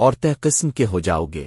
اور تہ قسم کے ہو جاؤ گے